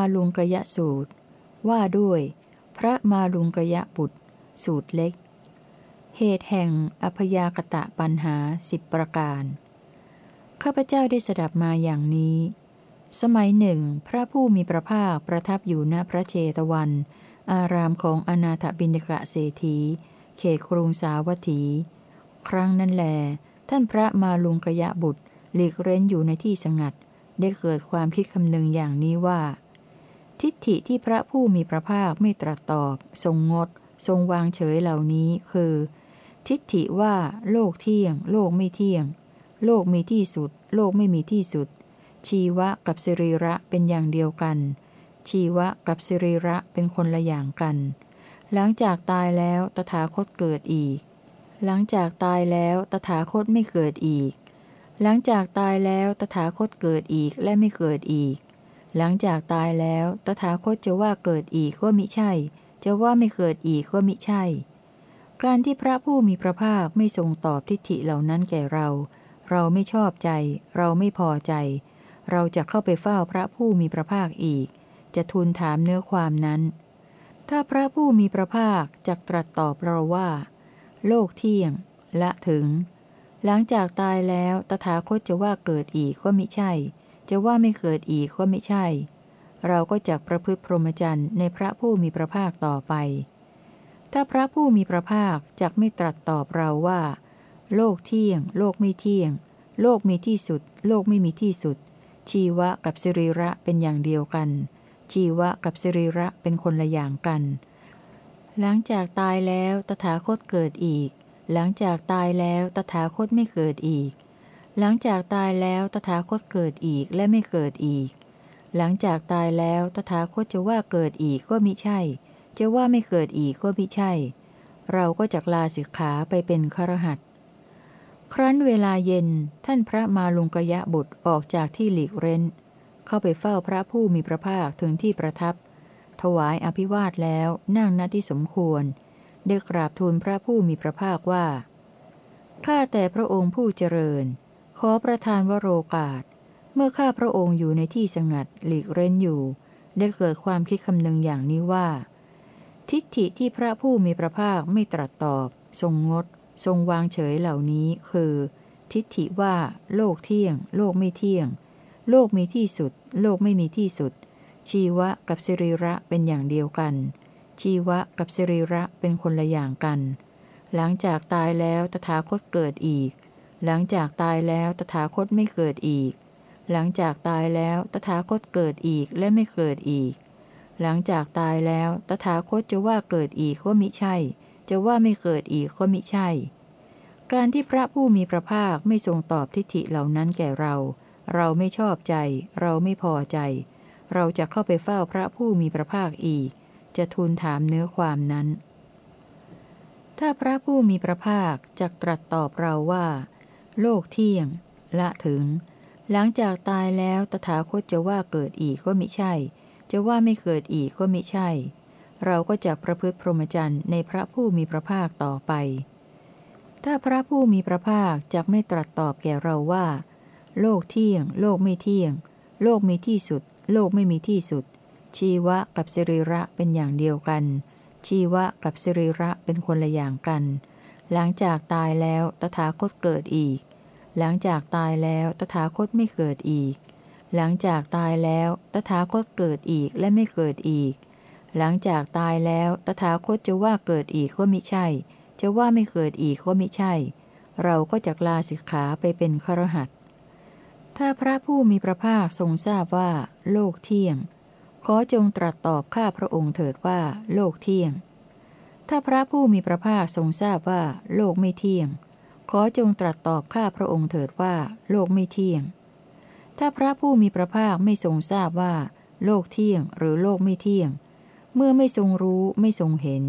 มาลุงกยะสูตร ว่าด้วย พระมาลุงกยะบุตร สูตรเล็ก เหตุแห่งอพยากตะปัญหาสิบประการ ข้าพเจ้าได้สดับมาอย่างนี้ สมัยหนึ่ง พระผู้มีพระภาคประทับอยู่ณพระเชตวัน อารามของอนาถบินกะเศรษฐี เขตกรุงสาวัตถี ครั้งนั้นแล ท่านพระมาลุงกยะบุตรหลีกเร้นอยู่ในที่สงัดได้เกิดความคิดคำนึงอย่างนี้ว่า ทิฏฐิที่พระผู้มีพระภาคไม่ตรัสตอบ ทรงงด ทรงวางเฉยเหล่านี้คือ ทิฏฐิว่าโลกเที่ยง โลกไม่เที่ยง โลกมีที่สุด โลกไม่มีที่สุด ชีวะกับสิริระเป็นอย่างเดียวกัน ชีวะกับสิริระเป็นคนละอย่างกัน หลังจากตายแล้วตถาคตเกิดอีก หลังจากตายแล้วตถาคตไม่เกิดอีก หลังจากตายแล้วตถาคตเกิดอีกและไม่เกิดอีก หลังจากตายแล้วตถาคตจะว่าเกิดอีกก็มิใช่ จะว่าไม่เกิดอีกก็มิใช่ การที่พระผู้มีพระภาคไม่ทรงตอบทิฏฐิเหล่านั้นแก่เรา เราไม่ชอบใจ เราไม่พอใจ เราจะเข้าไปเฝ้าพระผู้มีพระภาคอีก จะทูลถามเนื้อความนั้น ถ้าพระผู้มีพระภาคจะตรัสตอบเราว่า โลกเที่ยง ละถึง หลังจากตายแล้วตถาคตจะว่าเกิดอีกก็ม่ใช่ จะว่าไม่เกิดอีกก็ไม่ใช่ เราก็จะประพฤติพรหมจรรย์ในพระผู้มีพระภาคต่อไป ถ้าพระผู้มีพระภาคจะไม่ตรัสตอบเราว่า โลกเที่ยง โลกไม่เที่ยง โลกมีที่สุด โลกไม่มีที่สุด ชีวะกับสิริระเป็นอย่างเดียวกัน ชีวะกับสิริระเป็นคนละอย่างกัน หลังจากตายแล้วตถาคตเกิดอีก หลังจากตายแล้วตถาคตไม่เกิดอีก หลังจากตายแล้วตถาคตเกิดอีกและไม่เกิดอีก หลังจากตายแล้วตถาคตจะว่าเกิดอีกก็มิใช่ จะว่าไม่เกิดอีกก็มิใช่ เราก็จะลาสิกขาไปเป็นครหัสครั้นเวลาเย็นท่านพระมาลุงกยะบุตรออกจากที่หลีกเร้น เข้าไปเฝ้าพระผู้มีพระภาคถึงที่ประทับ ถวายอภิวาทแล้วนั่งณที่สมควร ได้กราบทูลพระผู้มีพระภาคว่าข้าแต่พระองค์ผู้เจริญ ขอประทานวโรกาส เมื่อข้าพระองค์อยู่ในที่สงัดหลีกเร้นอยู่ ได้เกิดความคิดคำนึงอย่างนี้ว่า ทิฏฐิที่พระผู้มีพระภาคไม่ตรัสตอบ ทรงงด ทรงวางเฉยเหล่านี้คือ ทิฏฐิว่า โลกเที่ยง โลกไม่เที่ยง โลกมีที่สุด โลกไม่มีที่สุด ชีวะกับสิริระเป็นอย่างเดียวกัน ชีวะกับสิริระเป็นคนละอย่างกัน หลังจากตายแล้วตถาคตเกิดอีก หลังจากตายแล้วตถาคตไม่เกิดอีก หลังจากตายแล้วตถาคตเกิดอีกและไม่เกิดอีก หลังจากตายแล้วตถาคตจะว่าเกิดอีกก็มิใช่ จะว่าไม่เกิดอีกก็มิใช่ การที่พระผู้มีพระภาคไม่ทรงตอบทิฏฐิเหล่านั้นแก่เรา เราไม่ชอบใจ เราไม่พอใจ เราจะเข้าไปเฝ้าพระผู้มีพระภาคอีก จะทูลถามเนื้อความนั้น ถ้าพระผู้มีพระภาคจะตรัสตอบเราว่า โลกเที่ยง ละถึง หลังจากตายแล้วตถาคตจะว่าเกิดอีกก็มิใช่ จะว่าไม่เกิดอีกก็มิใช่ เราก็จะประพฤติพรหมจรรย์ในพระผู้มีพระภาคต่อไป ถ้าพระผู้มีพระภาคจะไม่ตรัสตอบแก่เราว่า โลกเที่ยง โลกไม่เที่ยง โลกมีที่สุด โลกไม่มีที่สุด ชีวะกับสิริระเป็นอย่างเดียวกัน ชีวะกับสิริระเป็นคนละอย่างกันหลังจากตายแล้วตถาคตเกิดอีก หลังจากตายแล้วตถาคตไม่เกิดอีก หลังจากตายแล้วตถาคตเกิดอีกและไม่เกิดอีก หลังจากตายแล้วตถาคตจะว่าเกิดอีกก็มิใช่ จะว่าไม่เกิดอีกก็มิใช่ เราก็จะลาสิกขาไปเป็นครหัสถ้าพระผู้มีพระภาคทรงทราบว่า โลกเที่ยง ขอจงตรัสตอบข้าพระองค์เถิดว่า โลกเที่ยง ถ้าพระผู้มีพระภาคทรงทราบว่า โลกไม่เที่ยง ขอจงตรัสตอบข้าพระองค์เถิดว่า โลกไม่เที่ยง ถ้าพระผู้มีพระภาคไม่ทรงทราบว่า โลกเที่ยงหรือโลกไม่เที่ยง เมื่อไม่ทรงรู้ไม่ทรงเห็น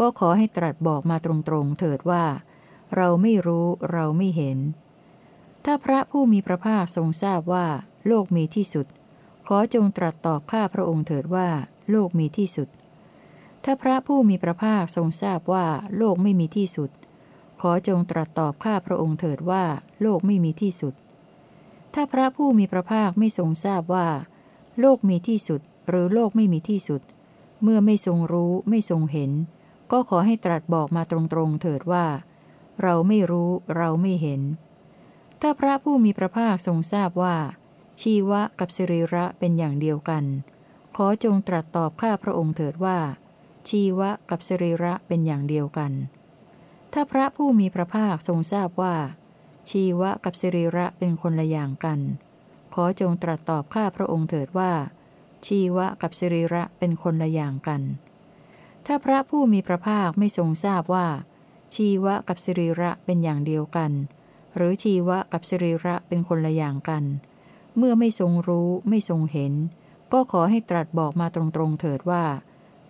ก็ขอให้ตรัสบอกมาตรงๆเถิดว่า เราไม่รู้เราไม่เห็น ถ้าพระผู้มีพระภาคทรงทราบว่า โลกมีที่สุด ขอจงตรัสตอบข้าพระองค์เถิดว่า โลกมีที่สุด ถ้าพระผู้มีพระภาคทรงทราบว่า โลกไม่มีที่สุด ขอจงตรัสตอบข้าพระองค์เถิดว่า โลกไม่มีที่สุด ถ้าพระผู้มีพระภาคไม่ทรงทราบว่า โลกมีที่สุด หรือโลกไม่มีที่สุด เมื่อไม่ทรงรู้ไม่ทรงเห็น ก็ขอให้ตรัสบอกมาตรงๆเถิดว่า เราไม่รู้เราไม่เห็น ถ้าพระผู้มีพระภาคทรงทราบว่า ชีวะกับสิริระเป็นอย่างเดียวกัน ขอจงตรัสตอบข้าพระองค์เถิดว่า ชีวะกับสิริระเป็นอย่างเดียวกัน ถ้าพระผู้มีพระภาคทรงทราบว่า ชีวะกับสิริระเป็นคนละอย่างกัน ขอจงตรัสตอบข้าพระองค์เถิดว่า ชีวะกับสิริระเป็นคนละอย่างกัน ถ้าพระผู้มีพระภาคไม่ทรงทราบว่า ชีวะกับสิริระเป็นอย่างเดียวกัน หรือชีวะกับสิริระเป็นคนละอย่างกัน เมื่อไม่ทรงรู้ไม่ทรงเห็น ก็ขอให้ตรัสบอกมาตรงๆเถิดว่า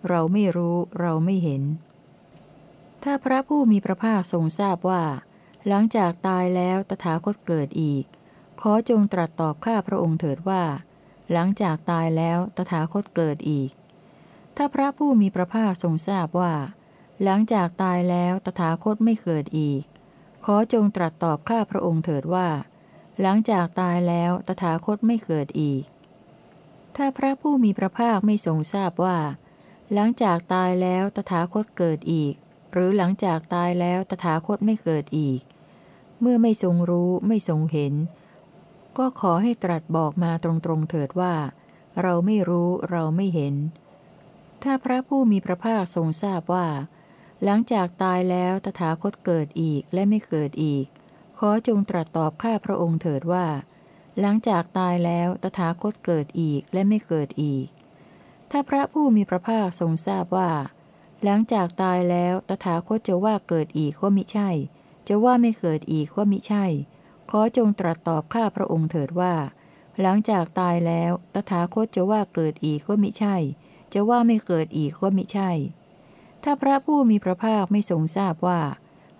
เราไม่รู้เราไม่เห็น ถ้าพระผู้มีพระภาคทรงทราบว่า หลังจากตายแล้วตถาคตเกิดอีก ขอจงตรัสตอบข้าพระองค์เถิดว่า หลังจากตายแล้วตถาคตเกิดอีก ถ้าพระผู้มีพระภาคทรงทราบว่า หลังจากตายแล้วตถาคตไม่เกิดอีก ขอจงตรัสตอบข้าพระองค์เถิดว่า หลังจากตายแล้วตถาคตไม่เกิดอีก ถ้าพระผู้มีพระภาคไม่ทรงทราบว่า หลังจากตายแล้วตถาคตเกิดอีก หรือหลังจากตายแล้วตถาคตไม่เกิดอีก เมื่อไม่ทรงรู้ไม่ทรงเห็น ก็ขอให้ตรัสบอกมาตรงๆเถิดว่า เราไม่รู้เราไม่เห็น ถ้าพระผู้มีพระภาคทรงทราบว่า หลังจากตายแล้วตถาคตเกิดอีกและไม่เกิดอีก ขอจงตรัสตอบข้าพระองค์เถิดว่า หลังจากตายแล้วตถาคตเกิดอีกและไม่เกิดอีก ถ้าพระผู้มีพระภาคทรงทราบว่า หลังจากตายแล้วตถาคตจะว่าเกิดอีกก็มิใช่ จะว่าไม่เกิดอีกก็มิใช่ ขอจงตรัสตอบข้าพระองค์เถิดว่า หลังจากตายแล้วตถาคตจะว่าเกิดอีกก็มิใช่ จะว่าไม่เกิดอีกก็มิใช่ ถ้าพระผู้มีพระภาคไม่ทรงทราบว่า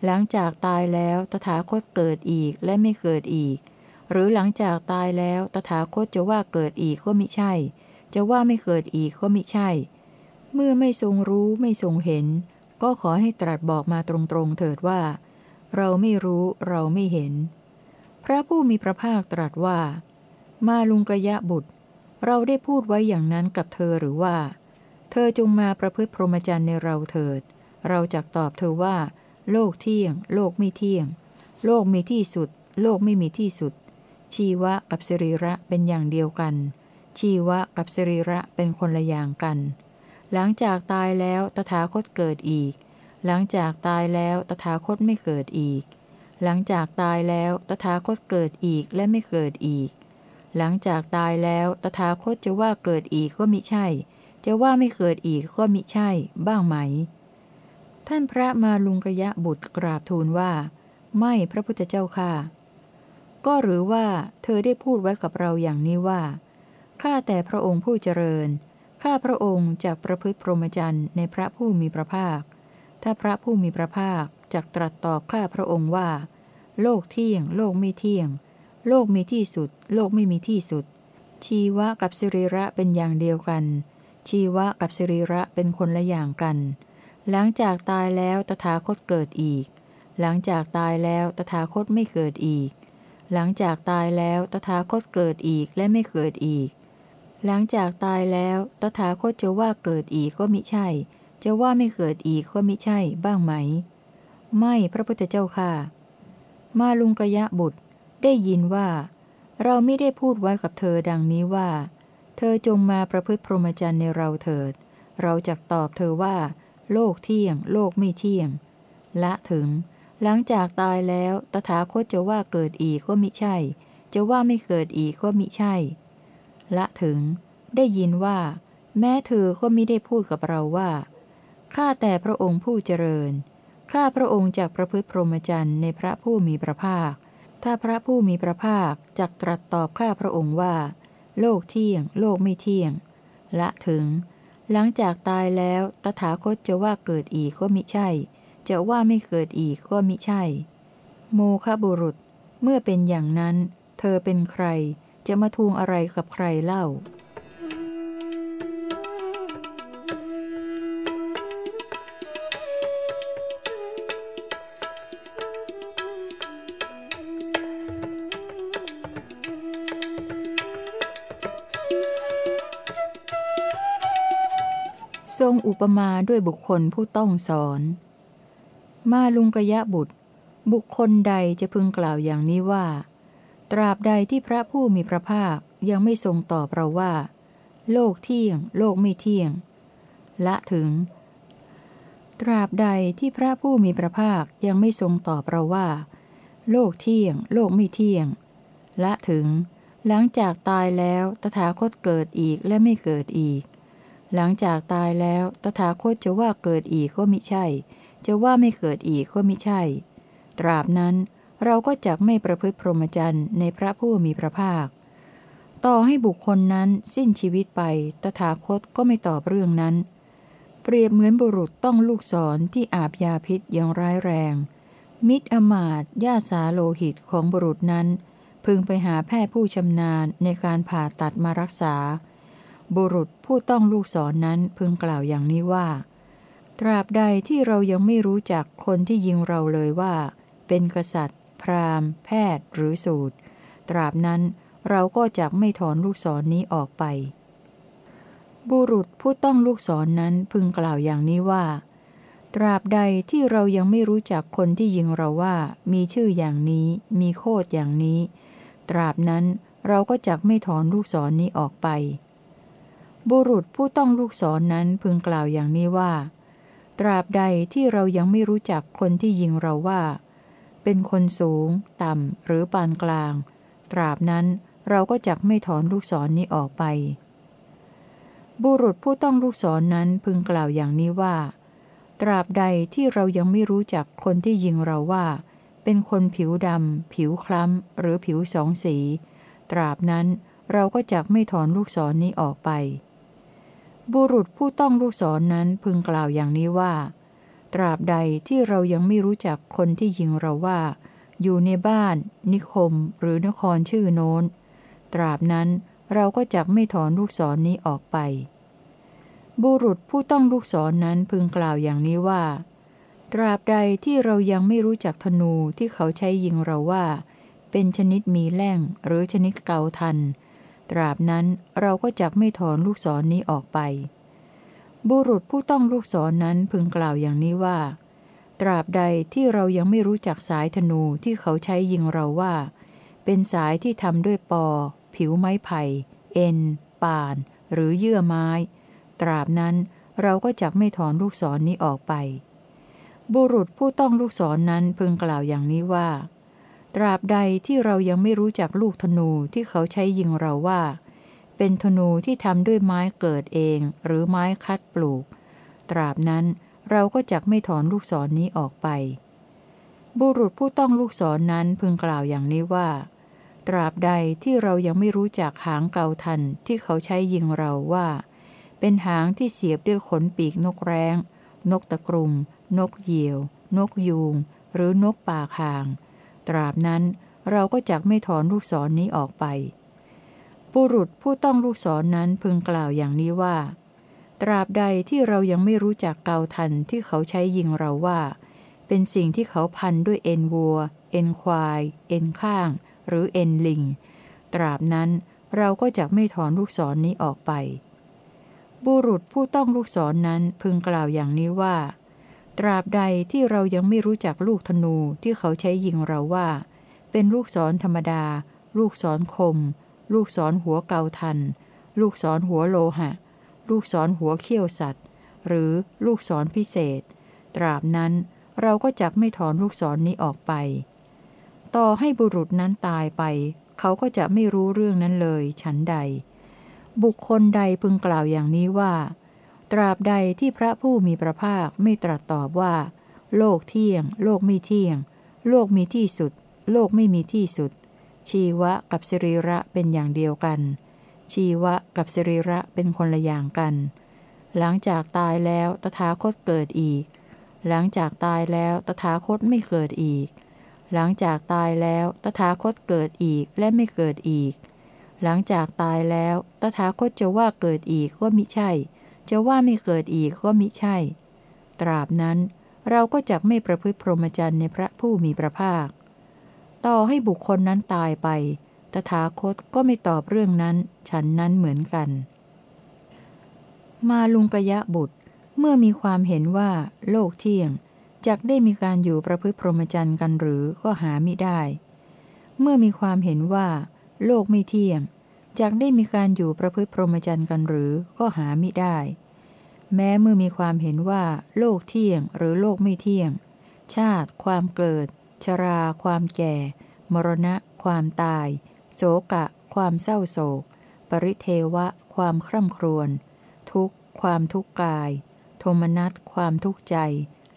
หลังจากตายแล้วตถาคตเกิดอีกและไม่เกิดอีก หรือหลังจากตายแล้วตถาคตจะว่าเกิดอีกก็มิใช่ จะว่าไม่เกิดอีกก็มิใช่ เมื่อไม่ทรงรู้ไม่ทรงเห็น ก็ขอให้ตรัสบอกมาตรงๆเถิดว่า เราไม่รู้เราไม่เห็น พระผู้มีพระภาคตรัสว่า มาลุงกยะบุตร เราได้พูดไว้อย่างนั้นกับเธอหรือว่า เธอจงมาประพฤติพรหมจรรย์ในเราเถิด เราจะตอบเธอว่า โลกเที่ยง โลกไม่เที่ยง โลกมีที่สุด โลกไม่มีที่สุด ชีวะกับสรีระเป็นอย่างเดียวกัน ชีวะกับสรีระเป็นคนละอย่างกัน หลังจากตายแล้วตถาคตเกิดอีก หลังจากตายแล้วตถาคตไม่เกิดอีก หลังจากตายแล้วตถาคตเกิดอีกและไม่เกิดอีก หลังจากตายแล้วตถาคตจะว่าเกิดอีกก็มิใช่ จะว่าไม่เกิดอีกก็มิใช่ บ้างไหม ท่านพระมาลุงกยะบุตรกราบทูลว่า ไม่พระพุทธเจ้าค่ะ ก็หรือว่าเธอได้พูดไว้กับเราอย่างนี้ว่าข้าแต่พระองค์ผู้เจริญ ข้าพระองค์จะประพฤติพรหมจรรย์ในพระผู้มีพระภาค ถ้าพระผู้มีพระภาคจักตรัสตอบข้าพระองค์ว่า โลกเที่ยง โลกไม่เที่ยง โลกมีที่สุด โลกไม่มีที่สุด ชีวะกับสิริระเป็นอย่างเดียวกัน ชีวะกับสิริระเป็นคนละอย่างกัน หลังจากตายแล้วตถาคตเกิดอีก หลังจากตายแล้วตถาคตไม่เกิดอีก หลังจากตายแล้วตถาคตเกิดอีกและไม่เกิดอีก หลังจากตายแล้วตถาคตจะว่าเกิดอีกก็มิใช่ จะว่าไม่เกิดอีกก็มิใช่บ้างไหม ไม่พระพุทธเจ้าค่ะ มาลุงกยะบุตรได้ยินว่า เราไม่ได้พูดไว้กับเธอดังนี้ว่า เธอจงมาประพฤติพรหมจรรย์ในเราเถิด เราจะตอบเธอว่า โลกเที่ยง โลกไม่เที่ยง ละถึง หลังจากตายแล้วตถาคตจะว่าเกิดอีกก็มิใช่ จะว่าไม่เกิดอีกก็มิใช่ ละถึง ได้ยินว่า แม้เธอก็ไม่ได้พูดกับเราว่า ข้าแต่พระองค์ผู้เจริญ ข้าพระองค์จากประพฤติพรหมจรรย์ในพระผู้มีพระภาค ถ้าพระผู้มีพระภาคจักตรัสตอบข้าพระองค์ว่า โลกเที่ยง โลกไม่เที่ยง ละถึง หลังจากตายแล้วตถาคตจะว่าเกิดอีกก็มิใช่ จะว่าไม่เกิดอีกก็มิใช่ โมคบุรุษ เมื่อเป็นอย่างนั้น เธอเป็นใคร จะมาทวงอะไรกับใครเล่า ทรงอุปมาด้วยบุคคลผู้ต้องสอน มาลุงกยะบุตร บุคคลใดจะพึงกล่าวอย่างนี้ว่า ตราบใดที่พระผู้มีพระภาคยังไม่ทรงตอบเราว่า โลกเที่ยง โลกไม่เที่ยง ละถึง ตราบใดที่พระผู้มีพระภาคยังไม่ทรงตอบเราว่า โลกเที่ยง โลกไม่เที่ยง ละถึง หลังจากตายแล้วตถาคตเกิดอีกและไม่เกิดอีก หลังจากตายแล้วตถาคตจะว่าเกิดอีกก็มิใช่ จะว่าไม่เกิดอีกก็มิใช่ ตราบนั้น เราก็จะไม่ประพฤติพรหมจรรย์ในพระผู้มีพระภาค ต่อให้บุคคลนั้นสิ้นชีวิตไป ตถาคตก็ไม่ตอบเรื่องนั้น เปรียบเหมือนบุรุษต้องลูกศรที่อาบยาพิษอย่างร้ายแรง มิตรอมาตยาสาโลหิตของบุรุษนั้น พึงไปหาแพทย์ผู้ชำนาญในการผ่าตัดมารักษา บุรุษผู้ต้องลูกศรนนั้นพึงกล่าวอย่างนี้ว่า ตราบใดที่เรายังไม่รู้จักคนที่ยิงเราเลยว่า เป็นกษัตริย์ พราหมณ์ แพทย์หรือสูตร ตราบนั้นเราก็จะไม่ถอนลูกศรนนี้ออกไป บุรุษผู้ต้องลูกศรนนั้นพึงกล่าวอย่างนี้ว่า ตราบใดที่เรายังไม่รู้จักคนที่ยิงเราว่ามีชื่ออย่างนี้ มีโคดอย่างนี้ ตราบนั้นเราก็จะไม่ถอนลูกศรนนี้ออกไป บุรุษผู้ต้องลูกศรนนั้นพึงกล่าวอย่างนี้ว่า ตราบใดที่เรายังไม่รู้จักคนที่ยิงเราว่า เป็นคนสูง ต่ำ หรือปานกลาง ตราบนั้นเราก็จักไม่ถอนลูกศรนนี้ออกไป บุรุษผู้ต้องลูกศรนนั้นพึงกล่าวอย่างนี้ว่า ตราบใดที่เรายังไม่รู้จักคนที่ยิงเราว่า เป็นคนผิวดำ ผิวคล้ำ หรือผิวสองสี ตราบนั้นเราก็จักไม่ถอนลูกศรนนี้ออกไป บุรุษผู้ต้องลูกศรนนั้นพึงกล่าวอย่างนี้ว่า ตราบใดที่เรายังไม่รู้จักคนที่ยิงเราว่า อยู่ในบ้าน นิคม หรือนครชื่อโน้น ตราบนั้นเราก็จะไม่ถอนลูกศรนนี้ออกไป บุรุษผู้ต้องลูกศรนนั้นพึงกล่าวอย่างนี้ว่า ตราบใดที่เรายังไม่รู้จักธนูที่เขาใช้ยิงเราว่า เป็นชนิดมีแล่งหรือชนิดเกาทัน ตราบนั้นเราก็จะไม่ถอนลูกศรนนี้ออกไป บุรุษผู้ต้องลูกศรนนั้นพึงกล่าวอย่างนี้ว่า ตราบใดที่เรายังไม่รู้จักสายธนูที่เขาใช้ยิงเราว่า เป็นสายที่ทำด้วยปอ ผิวไม้ไผ่ เอ็น ป่าน หรือเยื่อไม้ ตราบนั้นเราก็จะไม่ถอนลูกศรนนี้ออกไป บุรุษผู้ต้องลูกศรนนั้นพึงกล่าวอย่างนี้ว่า ตราบใดที่เรายังไม่รู้จักลูกธนูที่เขาใช้ยิงเราว่า เป็นธนูที่ทำด้วยไม้เกิดเองหรือไม้คัดปลูก ตราบนั้นเราก็จะไม่ถอนลูกศรนนี้ออกไป บุรุษผู้ต้องลูกศรนนั้นพึงกล่าวอย่างนี้ว่า ตราบใดที่เรายังไม่รู้จักหางเกาทันที่เขาใช้ยิงเราว่า เป็นหางที่เสียบด้วยขนปีกนกแร้ง นกตะกรุม นกเหยี่ยว นกยูง หรือนกป่าคาง ตราบนั้นเราก็จะไม่ถอนลูกศรนนี้ออกไป บุรุษผู้ต้องลูกศรนนั้นพึงกล่าวอย่างนี้ว่า ตราบใดที่เรายังไม่รู้จักเกาทันที่เขาใช้ยิงเราว่า เป็นสิ่งที่เขาพันด้วยเอ็นวัว เอ็นควาย เอ็นข้าง หรือเอ็นลิง ตราบนั้นเราก็จะไม่ถอนลูกศรนนี้ออกไป บุรุษผู้ต้องลูกศรนนั้นพึงกล่าวอย่างนี้ว่า ตราบใดที่เรายังไม่รู้จักลูกธนูที่เขาใช้ยิงเราว่า เป็นลูกศรธรรมดา ลูกศรคม ลูกศรหัวเกาทัน ลูกศรหัวโลหะ ลูกศรหัวเขี้ยวสัตว์ หรือลูกศรพิเศษ ตราบนั้นเราก็จักไม่ถอนลูกศรนนี้ออกไป ต่อให้บุรุษนั้นตายไป เขาก็จะไม่รู้เรื่องนั้นเลย ฉันใด บุคคลใดพึงกล่าวอย่างนี้ว่า ตราบใดที่พระผู้มีพระภาคไม่ตรัสตอบว่า โลกเที่ยง โลกไม่เที่ยง โลกมีที่สุด โลกไม่มีที่สุด ชีวะกับสิริระเป็นอย่างเดียวกัน ชีวะกับสิริระเป็นคนละอย่างกัน หลังจากตายแล้วตถาคตเกิดอีก หลังจากตายแล้วตถาคตไม่เกิดอีก หลังจากตายแล้วตถาคตเกิดอีกและไม่เกิดอีก หลังจากตายแล้วตถาคตจะว่าเกิดอีกก็มิใช่ จะว่าไม่เกิดอีกก็มิใช่ ตราบนั้นเราก็จะไม่ประพฤติพรหมจรรย์ในพระผู้มีพระภาค ต่อให้บุคคลนั้นตายไป ตถาคตก็ไม่ตอบเรื่องนั้น ฉันนั้นเหมือนกัน มาลุงกยะบุตร เมื่อมีความเห็นว่า โลกเที่ยงจักได้มีการอยู่ประพฤติพรหมจรรย์กันหรือก็หาไม่ได้ เมื่อมีความเห็นว่า โลกไม่เที่ยงจักได้มีการอยู่ประพฤติพรหมจรรย์กันหรือก็หาไม่ได้ แม้เมื่อมีความเห็นว่า โลกเที่ยงหรือโลกไม่เที่ยง ชาติ ความเกิด ชรา ความแก่ มรณะ ความตายโสกะ ความเศร้าโศก ปริเทวะ ความคร่ำครวญ ทุกข์ ความทุกข์กาย โทมนัส ความทุกข์ใจ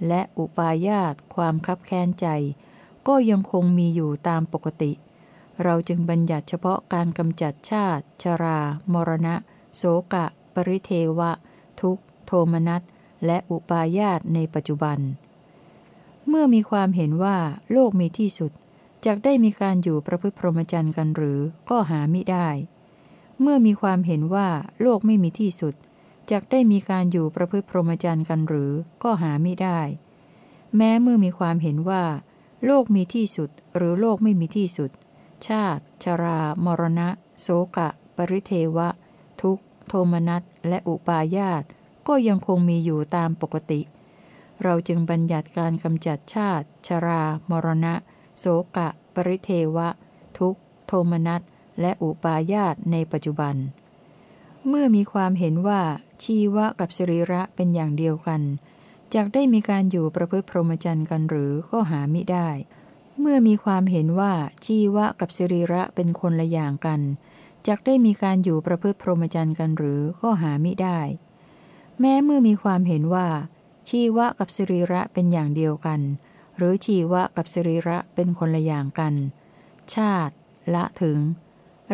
และอุปาญาต ความคับแค้นใจ ก็ยังคงมีอยู่ตามปกติ เราจึงบัญญัติเฉพาะการกำจัดชาติ ชรา มรณะโสกะ ปริเทวะ ทุกข์ โทมนัส และอุปาญาตในปัจจุบัน เมื่อมีความเห็นว่าโลกมีที่สุดจกได้มีการอยู่ประพฤติพรหมจรรย์กันหรือก็หามิได้ เมื่อมีความเห็นว่าโลกไม่มีที่สุดจกได้มีการอยู่ประพฤติพรหมจรรย์กันหรือก็หาไมิได้ แม้เมื่อมีความเห็นว่า โลกมีที่สุดหรือโลกไม่มีที่สุด ชาติ ชรา มรณะ โสกะ ปริเทวะ ทุกโทมนัสและอุปาญาตก็ยังคงมีอยู่ตามปกติ เราจึงบัญญัติการกำจัดชาติ ชรา มรณะ โสกะ ปริเทวะ ทุกโทมนัส และอุปาญาตในปัจจุบัน เมื่อมีความเห็นว่าชีวะกับสรีระเป็นอย่างเดียวกันจกได้มีการอยู่ประพฤติพรหมจรรย์กันหรือก็หามิได้ เมื่อมีความเห็นว่าชีวะกับสรีระเป็นคนละอย่างกันจกได้มีการอยู่ประพฤติพรหมจรรย์กันหรือก็หามิได้ แม้เมื่อมีความเห็นว่า ชีวะกับสรีระเป็นอย่างเดียวกัน หรือชีวะกับสรีระเป็นคนละอย่างกัน ชาติ ละถึง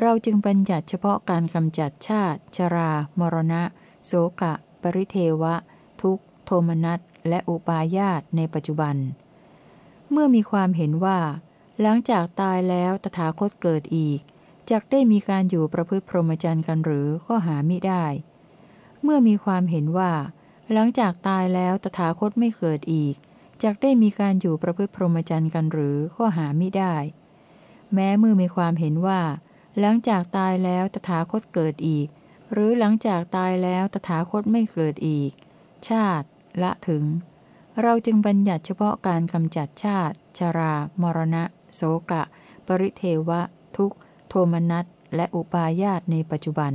เราจึงบัญญัติเฉพาะการกำจัดชาติ ชรา มรณะ โสกะ ปริเทวะ ทุกโทมนัสและอุปาญาตในปัจจุบัน เมื่อมีความเห็นว่า หลังจากตายแล้วตถาคตเกิดอีกจกได้มีการอยู่ประพฤติพรหมจรรย์กันหรือก็หาไม่ได้ เมื่อมีความเห็นว่า หลังจากตายแล้วตถาคตไม่เกิดอีกจักได้มีการอยู่ประพฤติพรหมจรรย์กันหรือก็หาไม่ได้ แม้เมื่อมีความเห็นว่า หลังจากตายแล้วตถาคตเกิดอีก หรือหลังจากตายแล้วตถาคตไม่เกิดอีก ชาติ ละถึง เราจึงบัญญัติเฉพาะการกำจัดชาติ ชรา มรณะ โสกะ ปริเทวะ ทุกโทมนัสและอุปาญาตในปัจจุบัน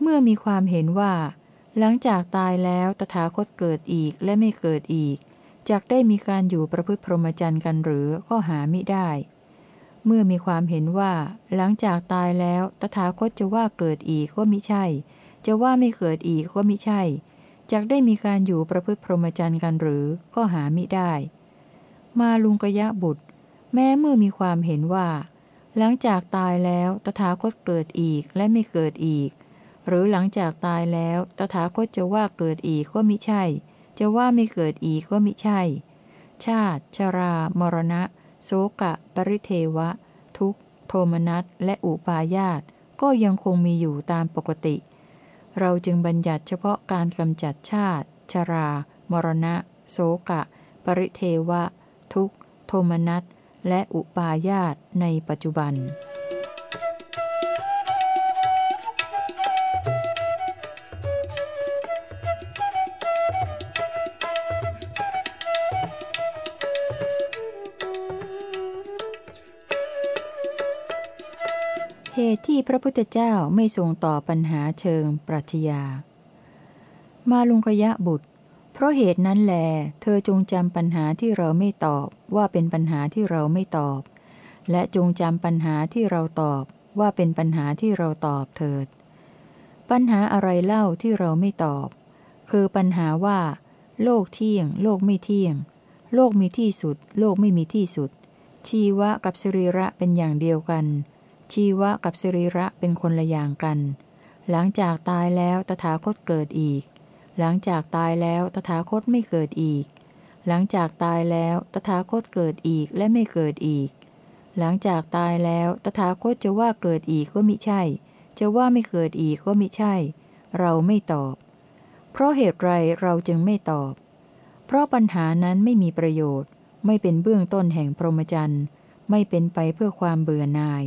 เมื่อมีความเห็นว่า หลังจากตายแล้วตถาคตเกิดอีกและไม่เกิดอีกจักได้มีการอยู่ประพฤติพรหมจรรย์กันหรือก็หามิได้ เมื่อมีความเห็นว่า หลังจากตายแล้วตถาคตจะว่าเกิดอีกก็มิใช่ จะว่าไม่เกิดอีกก็มิใช่จักได้มีการอยู่ประพฤติพรหมจรรย์กันหรือก็หามิได้ มาลุงกยะบุตร แม้เมื่อมีความเห็นว่า หลังจากตายแล้วตถาคตเกิดอีกและไม่เกิดอีก หรือหลังจากตายแล้ว ตถาคตจะว่าเกิดอีกก็มิใช่ จะว่าไม่เกิดอีกก็มิใช่ ชาติ ชรา มรณะ โสกะ ปริเทวะ ทุกโทมนัส และอุปาญาต ก็ยังคงมีอยู่ตามปกติ เราจึงบัญญัติเฉพาะการกำจัดชาติ ชรา มรณะ โสกะ ปริเทวะ ทุกโทมนัส และอุปาญาตในปัจจุบัน ตุที่พระพุทธเจ้าไม่ทรงต่อปัญหาเชิงปรัชญา มาลุงกยะบุตร เพราะเหตุนั้นแล เธอจงจำปัญหาที่เราไม่ตอบว่าเป็นปัญหาที่เราไม่ตอบ และจงจำปัญหาที่เราตอบว่าเป็นปัญหาที่เราตอบเถิด ปัญหาอะไรเล่าที่เราไม่ตอบ คือปัญหาว่า โลกเที่ยง โลกไม่เที่ยง โลกมีที่สุด โลกไม่มีที่สุด ชีวะกับสรีระเป็นอย่างเดียวกัน ชีวะกับสิรีระเป็นคนละอย่างกัน หลังจากตายแล้วตถาคตเกิดอีก หลังจากตายแล้วตถาคตไม่เกิดอีก หลังจากตายแล้วตถาคตเกิดอีกและไม่เกิดอีก หลังจากตายแล้วตถาคตจะว่าเกิดอีกก็มิใช่ จะว่าไม่เกิดอีกก็มิใช่ เราไม่ตอบ เพราะเหตุไรเราจึงไม่ตอบ เพราะปัญหานั้นไม่มีประโยชน์ ไม่เป็นเบื้องต้นแห่งพรหมจรรย์ ไม่เป็นไปเพื่อความเบื่อหน่าย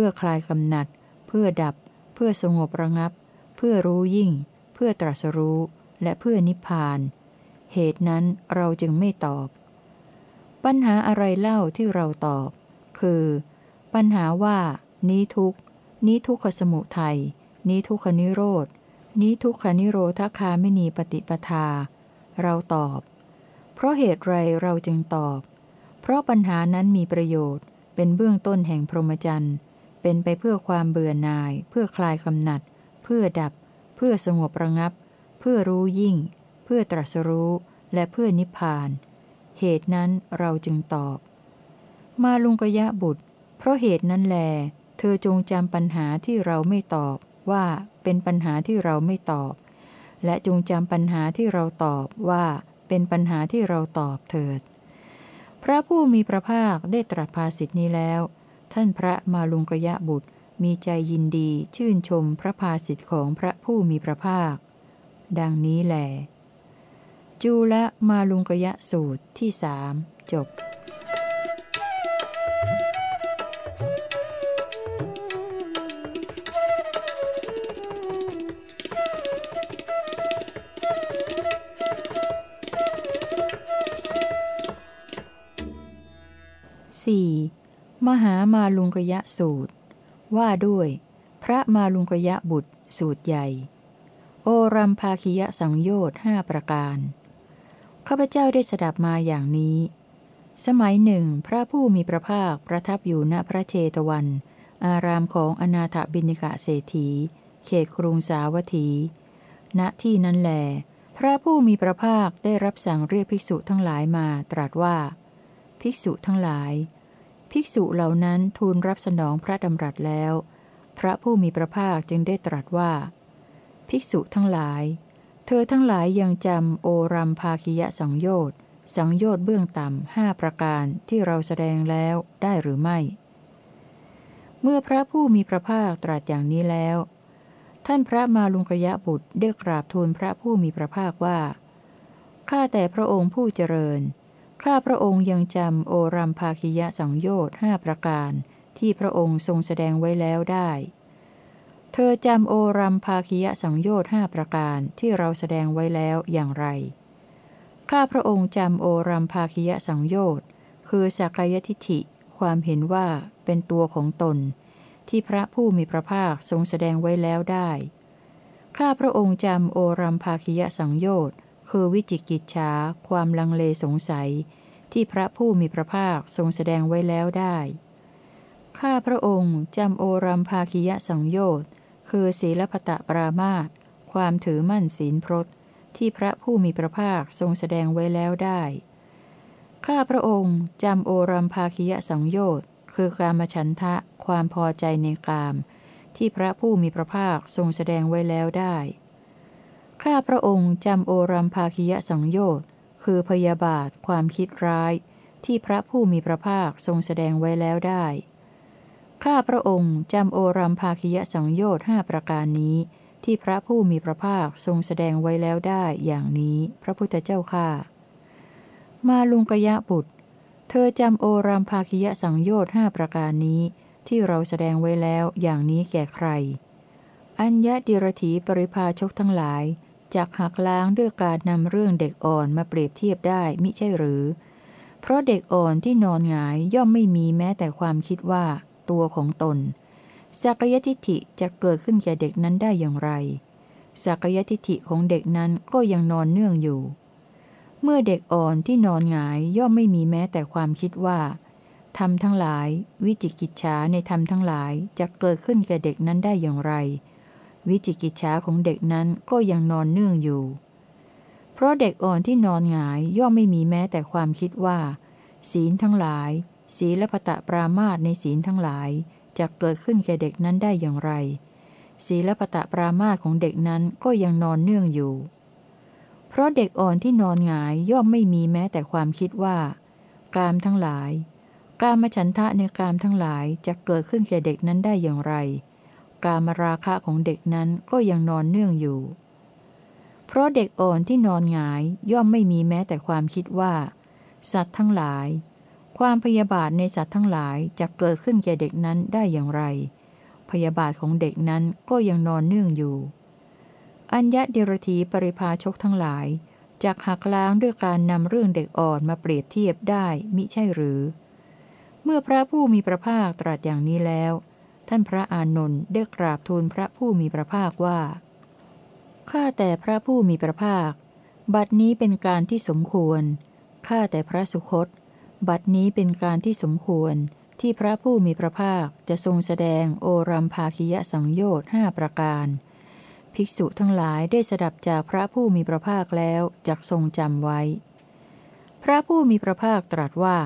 พื่อคลายกำหนัด เพื่อดับ เพื่อสงบระงับ เพื่อรู้ยิ่ง เพื่อตรัสรู้ และเพื่อนิพพาน เหตุนั้นเราจึงไม่ตอบ ปัญหาอะไรเล่าที่เราตอบ คือ ปัญหาว่า นี้ทุกนี้ทุกขสมุทัยนี้ทุกขนิโรธนี้ทุกขนิโรธคาไม่นีปฏิปทา เราตอบ เพราะเหตุไรเราจึงตอบ เพราะปัญหานั้นมีประโยชน์ เป็นเบื้องต้นแห่งพรหมจรรย์ เป็นไปเพื่อความเบื่อหน่าย เพื่อคลายกำหนัด เพื่อดับ เพื่อสงบระงับ เพื่อรู้ยิ่ง เพื่อตรัสรู้และเพื่อนิพพาน เหตุนั้นเราจึงตอบ มาลุงกยะบุตร เพราะเหตุนั้นแล เธอจงจำปัญหาที่เราไม่ตอบว่าเป็นปัญหาที่เราไม่ตอบ และจงจำปัญหาที่เราตอบว่าเป็นปัญหาที่เราตอบเถิด พระผู้มีพระภาคได้ตรัสภาสิทธินี้แล้ว ท่านพระมาลุงกยะบุตรมีใจยินดีชื่นชมพระภาสิทธิ์ของพระผู้มีพระภาค ดังนี้แหลจูละมาลุงกยะสูตรที่สามจบ มหามาลุงกยะสูตร ว่าด้วย พระมาลุงกยะบุตร สูตรใหญ่ โอรัมภาคิยะสังโยชน์ห้าประการข้าพเจ้าได้สดับมาอย่างนี้ สมัยหนึ่ง พระผู้มีพระภาคประทับอยู่ณพระเชตวัน อารามของอนาถบิณิกะเศรษฐี เขตกรุงสาวัตถี ณที่นั้นแล พระผู้มีพระภาคได้รับสั่งเรียกภิกษุทั้งหลายมาตรัสว่า ภิกษุทั้งหลาย ภิกษุเหล่านั้นทูลรับสนองพระดำรัสแล้ว พระผู้มีพระภาคจึงได้ตรัสว่า ภิกษุทั้งหลาย เธอทั้งหลายยังจำโอรัมภาคิยะสังโยชน์สังโยชน์เบื้องต่ำห้าประการที่เราแสดงแล้วได้หรือไม่ เมื่อพระผู้มีพระภาคตรัสอย่างนี้แล้ว ท่านพระมาลุงกยะบุตรได้กราบทูลพระผู้มีพระภาคว่า ข้าแต่พระองค์ผู้เจริญ ข้าพระองค์ยังจำโอรัมภาคิยะสังโยชน์ห้าประการ ที่พระองค์ทรงแสดงไว้แล้วได้ เธอจำโอรัมภาคิยะสังโยชน์ห้าประการที่เราแสดงไว้แล้วอย่างไร ข้าพระองค์จำโอรัมภาคิยะสังโยชน์คือสักกายทิฐิ ความเห็นว่าเป็นตัวของตน ที่พระผู้มีพระภาคทรงแสดงไว้แล้วได้ ข้าพระองค์จำโอรัมภาคิยะสังโยชน์ คือวิจิกิจฉาความลังเลสงสัย ที่พระผู้มีพระภาคทรงแสดงไว้แล้วได้ ข้าพระองค์จำโอรัมภาคิยะสังโยชน์คือศีลพตะปรามาตความถือมั่นศีลพรตที่พระผู้มีพระภาคทรงแสดงไว้แล้วได้ ข้าพระองค์จำโอรัมภาคิยะสังโยชน์คือการมฉันทะความพอใจในกาม ที่พระผู้มีพระภาคทรงแสดงไว้แล้วได้ ข้าพระองค์จำโอรัมภาคิยะสังโยชน์ คือพยาบาทความคิดร้าย ที่พระผู้มีพระภาคทรงแสดงไว้แล้วได้ ข้าพระองค์จำโอรัมภาคิยะสังโยชน์ห้าประการนี้ ที่พระผู้มีพระภาคทรงแสดงไว้แล้วได้อย่างนี้ พระพุทธเจ้าข้ามาลุงกยะบุตร เธอจำโอรัมภาคิยะสังโยชน์ห้าประการนี้ ที่เราแสดงไว้แล้วอย่างนี้แก่ใคร อัญญดิรถีปริภาชกทั้งหลาย จากหักล้างด้วยการนำเรื่องเด็กอ่อนมาเปรียบเทียบได้มิใช่หรือ เพราะเด็กอ่อนที่นอนหงายย่อมไม่มีแม้แต่ความคิดว่า ตัวของตนสักยทิฐิจะเกิดขึ้นแก่เด็กนั้นได้อย่างไรสักยทิฐิของเด็กนั้นก็ยังนอนเนื่องอยู่ เมื่อเด็กอ่อนที่นอนหงายย่อมไม่มีแม้แต่ความคิดว่าธรรมทั้งหลาย วิจิกิจฉาในธรรมทั้งหลายจะเกิดขึ้นแก่เด็กนั้นได้อย่างไร วิจิกิจฉาของเด็กนั้นก็ยังนอนเนื่องอยู่ เพราะเด็กอ่อนที่นอนหงายย่อมไม่มีแม้แต่ความคิดว่า ศีลทั้งหลาย ศีลพตะปรามาตในศีลทั้งหลายจะเกิดขึ้นแก่เด็กนั้นได้อย่างไร ศีลปตะปรามาของเด็กนั้นก็ยังนอนเนื่องอยู่ เพราะเด็กอ่อนที่นอนหงายย่อมไม่มีแม้แต่ความคิดว่า กามทั้งหลาย กามฉันทะในกามทั้งหลายจะเกิดขึ้นแก่เด็กนั้นได้อย่างไร กามราคะของเด็กนั้นก็ยังนอนเนื่องอยู่ เพราะเด็กอ่อนที่นอนหงายย่อมไม่มีแม้แต่ความคิดว่า สัตว์ทั้งหลาย ความพยาบาทในสัตว์ทั้งหลายจะเกิดขึ้นแก่เด็กนั้นได้อย่างไร พยาบาทของเด็กนั้นก็ยังนอนเนื่องอยู่ อัญญะเดรธีปริภาชกทั้งหลายจากหักล้างด้วยการนำเรื่องเด็กอ่อนมาเปรียบเทียบได้มิใช่หรือ เมื่อพระผู้มีพระภาคตรัสอย่างนี้แล้ว ท่านพระอานนท์ได้กราบทูลพระผู้มีพระภาคว่า ข้าแต่พระผู้มีพระภาค บัดนี้เป็นการที่สมควร ข้าแต่พระสุคต บัดนี้เป็นการที่สมควรที่พระผู้มีพระภาคจะทรงแสดงโอรัมภาคิยะสังโยชน์ห้าประการ ภิกษุทั้งหลายได้สดับจากพระผู้มีพระภาคแล้วจักทรงจำไว้ พระผู้มีพระภาคตรัสว่า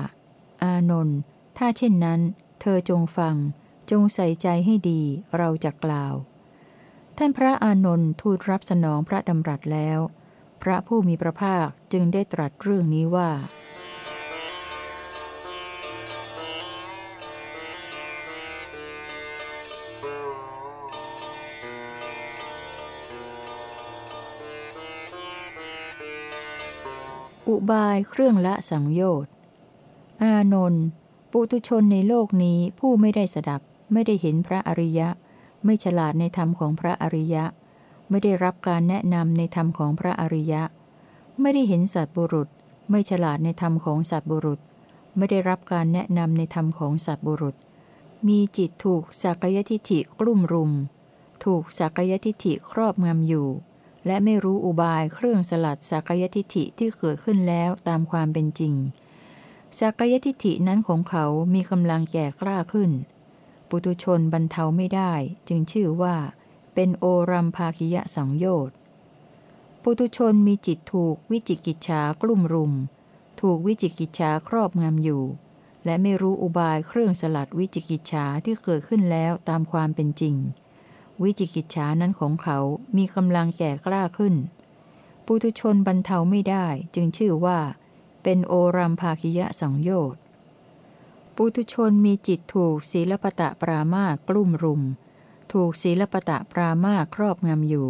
อานนท์ถ้าเช่นนั้น เธอจงฟัง จงใส่ใจให้ดีเราจะกล่าว ท่านพระอานนท์ทูลรับสนองพระดำรัสแล้ว พระผู้มีพระภาคจึงได้ตรัสเรื่องนี้ว่าอุบายเครื่องละสังโยชน์ อานนท์ ปุตุชนในโลกนี้ผู้ไม่ได้สดับ ไม่ได้เห็นพระอริยะ ไม่ฉลาดในธรรมของพระอริยะ ไม่ได้รับการแนะนำในธรรมของพระอริยะ ไม่ได้เห็นสัตบุรุษ ไม่ฉลาดในธรรมของสัตบุรุษ ไม่ได้รับการแนะนำในธรรมของสัตบุรุษ มีจิตถูกสักยทิฐิกลุ่มรุม ถูกสักยทิฐิครอบงำอยู่ และไม่รู้อุบายเครื่องสลัดสักยทิฐิที่เกิดขึ้นแล้วตามความเป็นจริงสักยทิฐินั้นของเขามีกำลังแก่กล้าขึ้น ปุตุชนบรรเทาไม่ได้จึงชื่อว่า เป็นโอรัมภาคิยะสังโยชน์ปุตุชนมีจิตถูกวิจิกิจฉากลุ่มรุม ถูกวิจิกิจฉาครอบงำอยู่ และไม่รู้อุบายเครื่องสลัดวิจิกิจฉาที่เกิดขึ้นแล้วตามความเป็นจริง วิจิกิจฉานั้นของเขามีกำลังแก่กล้าขึ้น ปุตุชนบรรเทาไม่ได้จึงชื่อว่า เป็นโอรัมภาคิยะสังโยชน์ ปุตุชนมีจิตถูกศีลปตะปรามาสกลุ่มรุม ถูกศีลปตะปรามาครอบงำอยู่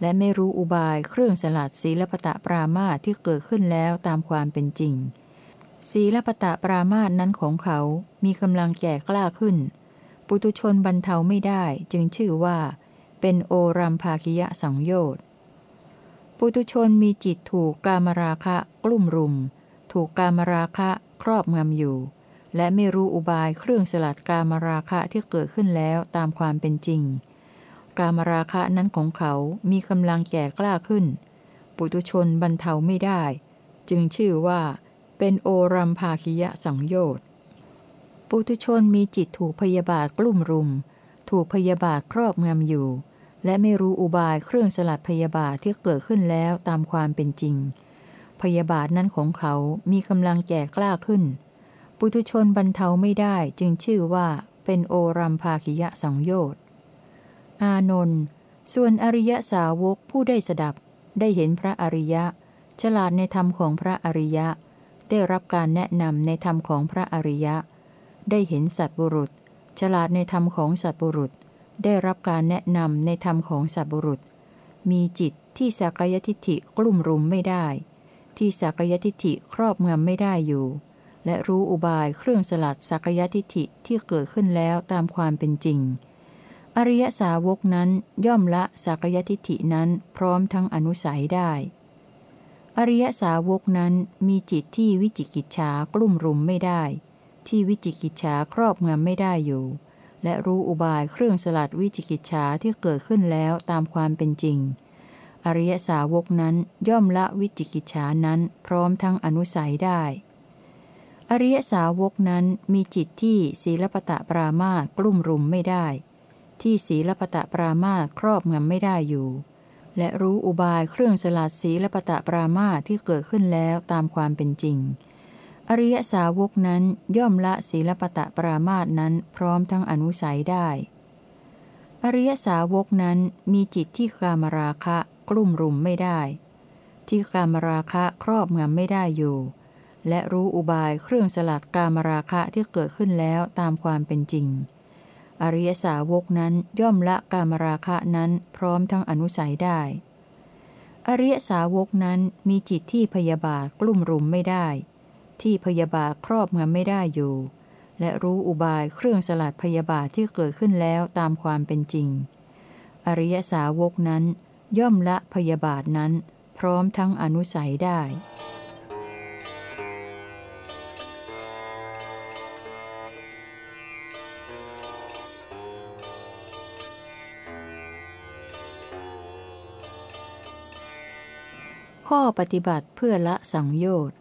และไม่รู้อุบายเครื่องสลัดศีลปตะปรามาที่เกิดขึ้นแล้วตามความเป็นจริง ศีลปตะปรามานั้นของเขามีกำลังแก่กล้าขึ้น ปุตุชนบรรเทาไม่ได้จึงชื่อว่า เป็นโอรัมภาคิยะสังโยชน์ปุตุชนมีจิตถูกกามราคะกลุ่มรุม ถูกกามราคะครอบงำอยู่ และไม่รู้อุบายเครื่องสลัดกามราคะที่เกิดขึ้นแล้วตามความเป็นจริง กามราคะนั้นของเขามีกำลังแก่กล้าขึ้น ปุตุชนบรรเทาไม่ได้ จึงชื่อว่าเป็นโอรัมภาคิยะสังโยชน์ ปุตุชนมีจิตถูกพยาบาทกลุ่มรุม ถูกพยาบาทครอบงำอยู่ และไม่รู้อุบายเครื่องสลัดพยาบาทที่เกิดขึ้นแล้วตามความเป็นจริง พยาบาทนั้นของเขามีกำลังแก่กล้าขึ้น ปุตุชนบรรเทาไม่ได้จึงชื่อว่าเป็นโอรัมภาคิยะสังโยชน์ อานนท์ส่วนอริยสาวกผู้ได้สดับ ได้เห็นพระอริยะ ฉลาดในธรรมของพระอริยะ ได้รับการแนะนำในธรรมของพระอริยะ ได้เห็นสัตบุรุษ ฉลาดในธรรมของสัตบุรุษ ได้รับการแนะนำในธรรมของสัตบุรุษ มีจิตที่สักยทิฐิกลุ่มรุมไม่ได้ ที่สักยทิฐิครอบงำไม่ได้อยู่ และรู้อุบายเครื่องสลัดสักยทิฏฐิที่เกิดขึ้นแล้วตามความเป็นจริง อริยสาวกนั้นย่อมละสักยทิฏฐินั้นพร้อมทั้งอนุสัยได้ อริยสาวกนั้นมีจิตที่วิจิกิจฉากลุ่มรุมไม่ได้ ที่วิจิกิจฉาครอบงำไม่ได้อยู่ และรู้อุบายเครื่องสลัดวิจิกิจฉาที่เกิดขึ้นแล้วตามความเป็นจริง อริยสาวกนั้นย่อมละวิจิกิจฉานั้นพร้อมทั้งอนุสัยได้ อริยสาวกนั้นมีจิตที่ศีลปตะปรามาสกลุ่มรุมไม่ได้ ที่ศีลปตะปรามาสครอบงำไม่ได้อยู่ และรู้อุบายเครื่องสลัดศีลปตะปรามาสที่เกิดขึ้นแล้วตามความเป็นจริง อริยสาวกนั้นย่อมละศีลปตะปรามาสนั้นพร้อมทั้งอนุสัยได้ อริยสาวกนั้นมีจิตที่กามราคะกลุ่มรุมไม่ได้ ที่กามราคะครอบงำไม่ได้อยู่ และรู้อุบายเครื่องสลัดกามราคะที่เกิดขึ้นแล้วตามความเป็นจริง อริยสาวกนั้นย่อมละกามราคะนั้นพร้อมทั้งอนุสัยได้ อริยสาวกนั้นมีจิตที่พยาบาทกลุ่มรุมไม่ได้ ที่พยาบาทครอบงำไม่ได้อยู่ และรู้อุบายเครื่องสลัดพยาบาทที่เกิดขึ้นแล้วตามความเป็นจริง อริยสาวกนั้นย่อมละพยาบาทนั้นพร้อมทั้งอนุสัยได้ ข้อปฏิบัติเพื่อละสังโยชน์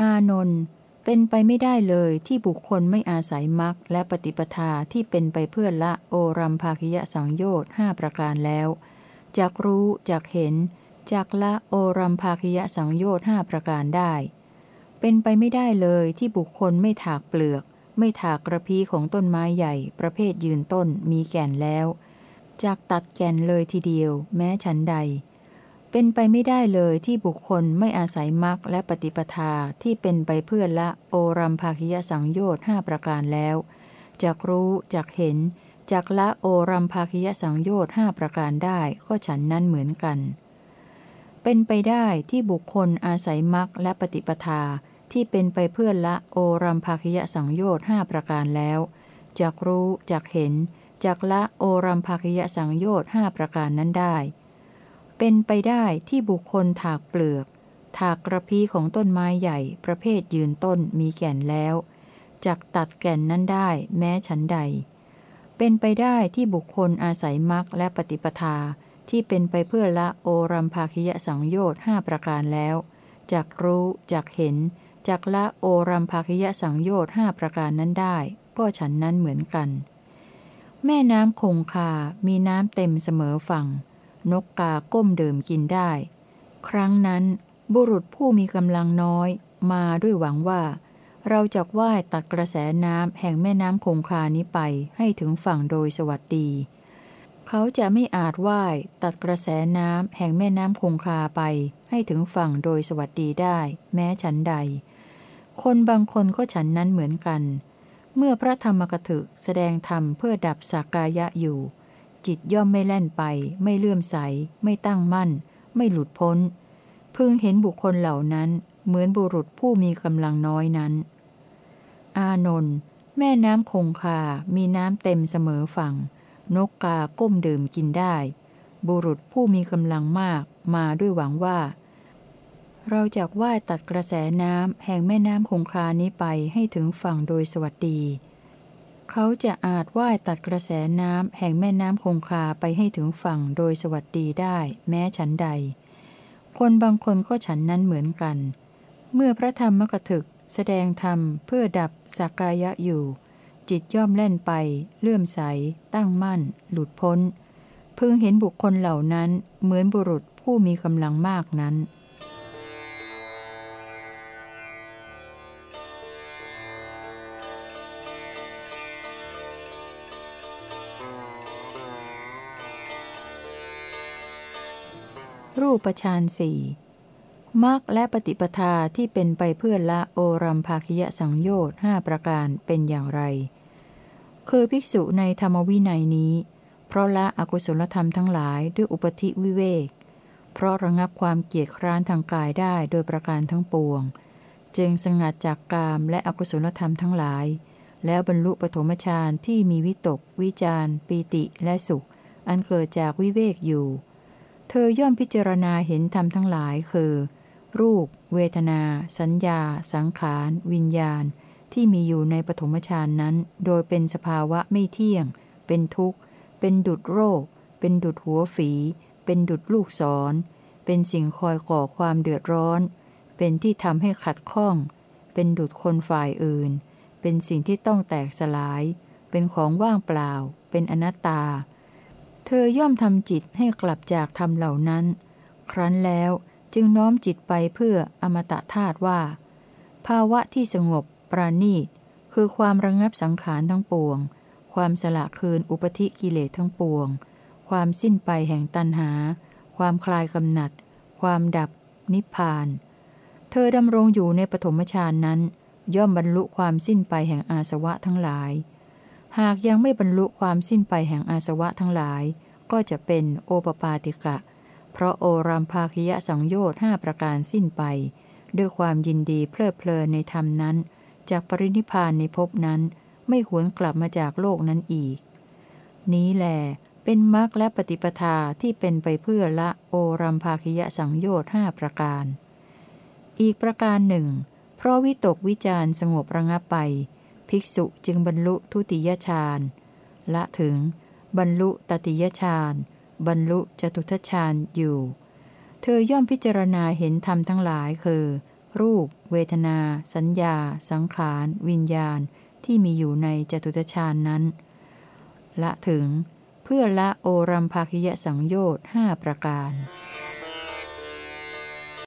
อานนท์เป็นไปไม่ได้เลยที่บุคคลไม่อาศัยมรรคและปฏิปทาที่เป็นไปเพื่อละโอรัมภาคิยะสังโยชน์หประการแล้วจากรู้จากเห็นจากละโอรัมภาคิยะสังโยชน์หประการได้ เป็นไปไม่ได้เลยที่บุคคลไม่ถากเปลือก ไม่ถากกระพีของต้นไม้ใหญ่ ประเภทยืนต้นมีแก่นแล้วจากตัดแก่นเลยทีเดียว แม้ฉันใด เป็นไปไม่ได้เลยที่บุคคลไม่อาศัยมรรคและปฏิปทาที่เป็นไปเพื่อละโอรัมภาคิยสังโยชน์หประการแล้วจากรู้จากเห็นจากละโอรัมภาคิยสังโยชน์หประการได้ก็ฉันนั้นเหมือนกัน เป็นไปได้ที่บุคคลอาศัยมรรคและปฏิปทาที่เป็นไปเพื่อละโอรัมภาคิยสังโยชน์หประการแล้วจากรู้จากเห็นจากละโอรัมภาคิยสังโยชน์หประการนั้นได้ เป็นไปได้ที่บุคคลถากเปลือก ถากกระพีของต้นไม้ใหญ่ประเภทยืนต้นมีแก่นแล้วจักตัดแก่นนั้นได้แม้ฉันใด เป็นไปได้ที่บุคคลอาศัยมรรคและปฏิปทาที่เป็นไปเพื่อละโอรัมภาคิยสังโยชน์หประการแล้วจักรู้จักเห็นจักละโอรัมภาคิยสังโยชน์หประการนั้นได้ ก็ฉันนั้นเหมือนกัน แม่น้ำคงคา มีน้ำเต็มเสมอฝั่ง นกกาก้มเดิมกินได้ ครั้งนั้นบุรุษผู้มีกำลังน้อยมาด้วยหวังว่า เราจะว่ายตัดกระแสน้ำแห่งแม่น้ำคงคานี้ไปให้ถึงฝั่งโดยสวัสดี เขาจะไม่อาจว่ายตัดกระแสน้ำแห่งแม่น้ำคงคาไป ให้ถึงฝั่งโดยสวัสดีได้ แม้ฉันใด คนบางคนก็ฉันนั้นเหมือนกัน เมื่อพระธรรมกถึกแสดงธรรมเพื่อดับสากายะอยู่ จิตย่อมไม่แล่นไป ไม่เลื่อมใส ไม่ตั้งมั่น ไม่หลุดพ้น พึงเห็นบุคคลเหล่านั้นเหมือนบุรุษผู้มีกำลังน้อยนั้น อานนท์แม่น้ำคงคา มีน้ำเต็มเสมอฝั่ง นกกาก้มดื่มกินได้ บุรุษผู้มีกำลังมากมาด้วยหวังว่า เราจะว่ายตัดกระแสน้ำแห่งแม่น้ำคงคานี้ไปให้ถึงฝั่งโดยสวัสดี เขาจะอาจว่ายตัดกระแสน้ำแห่งแม่น้ำคงคาไปให้ถึงฝั่งโดยสวัสดีได้แม้ฉันใด คนบางคนก็ฉันนั้นเหมือนกัน เมื่อพระธรรมกถึกแสดงธรรมเพื่อดับสักกายะอยู่ จิตย่อมเล่นไป เลื่อมใส ตั้งมั่น หลุดพ้น พึงเห็นบุคคลเหล่านั้นเหมือนบุรุษผู้มีกำลังมากนั้น รูปฌานสี่มรรคและปฏิปทาที่เป็นไปเพื่อละโอรัมภาคิยสังโยชน์หประการเป็นอย่างไร คือภิกษุในธรรมวินัยนี้ เพราะละอกุศลธรรมทั้งหลายด้วยอุปธิวิเวก เพราะระงับความเกียดคร้านทางกายได้โดยประการทั้งปวง จึงสงัดจากกามและอกุศลธรรมทั้งหลาย แล้วบรรลุปฐมฌานที่มีวิตก วิจารปีติและสุข อันเกิดจากวิเวกอยู่ เธอย่อมพิจารณาเห็นธรรมทั้งหลายคือ รูป เวทนา สัญญา สังขาร วิญญาณ ที่มีอยู่ในปฐมฌานนั้น โดยเป็นสภาวะไม่เที่ยง เป็นทุกข์ เป็นดุดโรค เป็นดุดหัวฝี เป็นดุดลูกศร เป็นสิ่งคอยก่อความเดือดร้อน เป็นที่ทำให้ขัดข้อง เป็นดุดคนฝ่ายอื่น เป็นสิ่งที่ต้องแตกสลาย เป็นของว่างเปล่า เป็นอนัตตา เธอย่อมทำจิตให้กลับจากธรรมเหล่านั้น ครั้นแล้วจึงน้อมจิตไปเพื่ออมตะธาตุว่า ภาวะที่สงบปราณีต คือความระงงับสังขารทั้งปวง ความสละคืนอุปธิกิเลสทั้งปวง ความสิ้นไปแห่งตัณหา ความคลายกำหนัด ความดับ นิพพาน เธอดำรงอยู่ในปฐมฌานนั้น ย่อมบรรลุความสิ้นไปแห่งอาสวะทั้งหลาย หากยังไม่บรรลุความสิ้นไปแห่งอาสวะทั้งหลาย ก็จะเป็นโอปปาติกะ เพราะโอรัมภาคิยะสังโยชน์ห้าประการสิ้นไป ด้วยความยินดีเพลิดเพลินในธรรมนั้น จากปรินิพานในภพนั้น ไม่หวนกลับมาจากโลกนั้นอีก นี้แหลเป็นมรรคและปฏิปทาที่เป็นไปเพื่อละโอรัมภาคิยสังโยชน์ห้าประการ อีกประการหนึ่ง เพราะวิตกวิจารสงบระงับไป ภิกษุจึงบรรลุทุติยฌานละถึง บรรลุตติยฌานบรรลุจตุทชฌานอยู่ เธอย่อมพิจารณาเห็นธรรมทั้งหลายคือ รูป เวทนา สัญญา สังขาร วิญญาณ ที่มีอยู่ในจตุทชานนั้น ละถึง เพื่อละโอรัมภาคิยสังโยชน์ห้าประการ